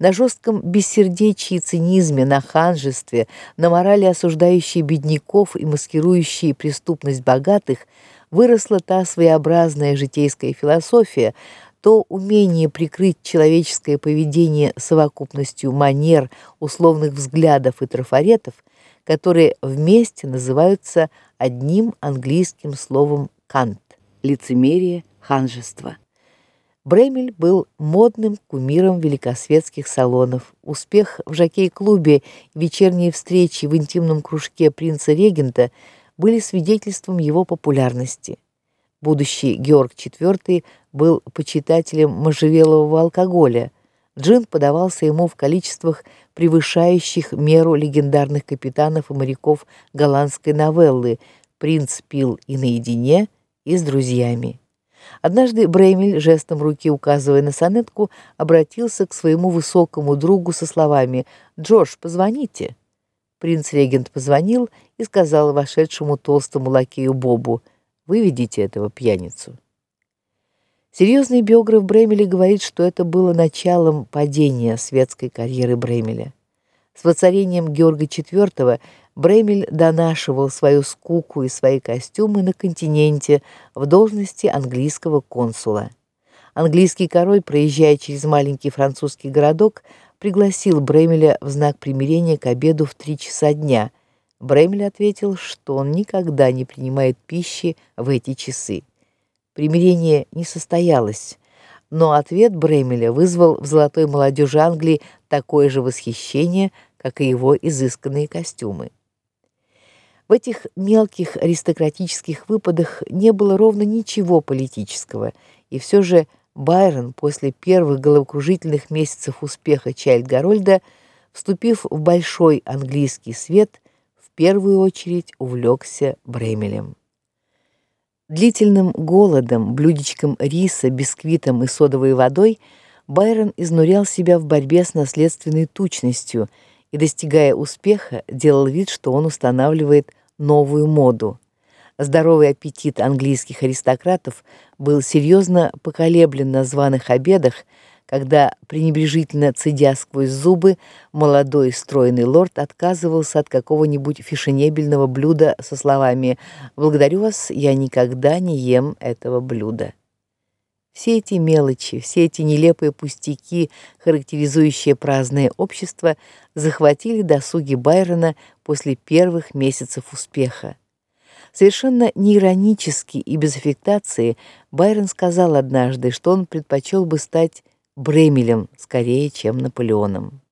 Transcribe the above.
На жестком бессердечии и цинизме, на ханжестве, на морали, осуждающей бедняков и маскирующей преступность богатых, выросла та своеобразная житейская философия, то умение прикрыть человеческое поведение совокупностью манер, условных взглядов и трафаретов, которые вместе называются одним английским словом кант лицемерие, ханжество. Бремель был модным кумиром великосветских салонов. Успех в жокей-клубе, вечерние встречи в интимном кружке принца-регента были свидетельством его популярности. Будущий Георг IV был почитателем можжевелового алкоголя. Джин подавался ему в количествах, превышающих меру легендарных капитанов и моряков голландской новеллы. Принц пил и наедине, и с друзьями. Однажды Бремель, жестом руки указывая на сонетку, обратился к своему высокому другу со словами: "Джордж, позвоните". Принц-регент позвонил и сказал вошедшему толстому лакею Бобу: "Выведите этого пьяницу". Серьезный биограф Бремеля говорит, что это было началом падения светской карьеры Бремеля. С воцарением Георга IV Бремель донашивал свою скуку и свои костюмы на континенте в должности английского консула. Английский король, проезжая через маленький французский городок, пригласил Бремеля в знак примирения к обеду в три часа дня. Бремель ответил, что он никогда не принимает пищи в эти часы. Примирение не состоялось, но ответ Бремеля вызвал в золотой молодежи Англии такое же восхищение, как и его изысканные костюмы. В этих мелких аристократических выпадах не было ровно ничего политического, и все же Байрон после первых головокружительных месяцев успеха Чайльд-Гарольда, вступив в большой английский свет, в первую очередь увлекся Бремелем. Длительным голодом, блюдечком риса, бисквитом и содовой водой Байрон изнурял себя в борьбе с наследственной тучностью и достигая успеха, делал вид, что он устанавливает новую моду. Здоровый аппетит английских аристократов был серьезно поколеблен на званых обедах, когда пренебрежительно цедя сквозь зубы, молодой стройный лорд отказывался от какого-нибудь фешенебельного блюда со словами: "Благодарю вас, я никогда не ем этого блюда". Все эти мелочи, все эти нелепые пустяки, характеризующие праздное общество, захватили досуги Байрона после первых месяцев успеха. Совершенно неиронически и без аффектации Байрон сказал однажды, что он предпочел бы стать Бремелем скорее, чем Наполеоном.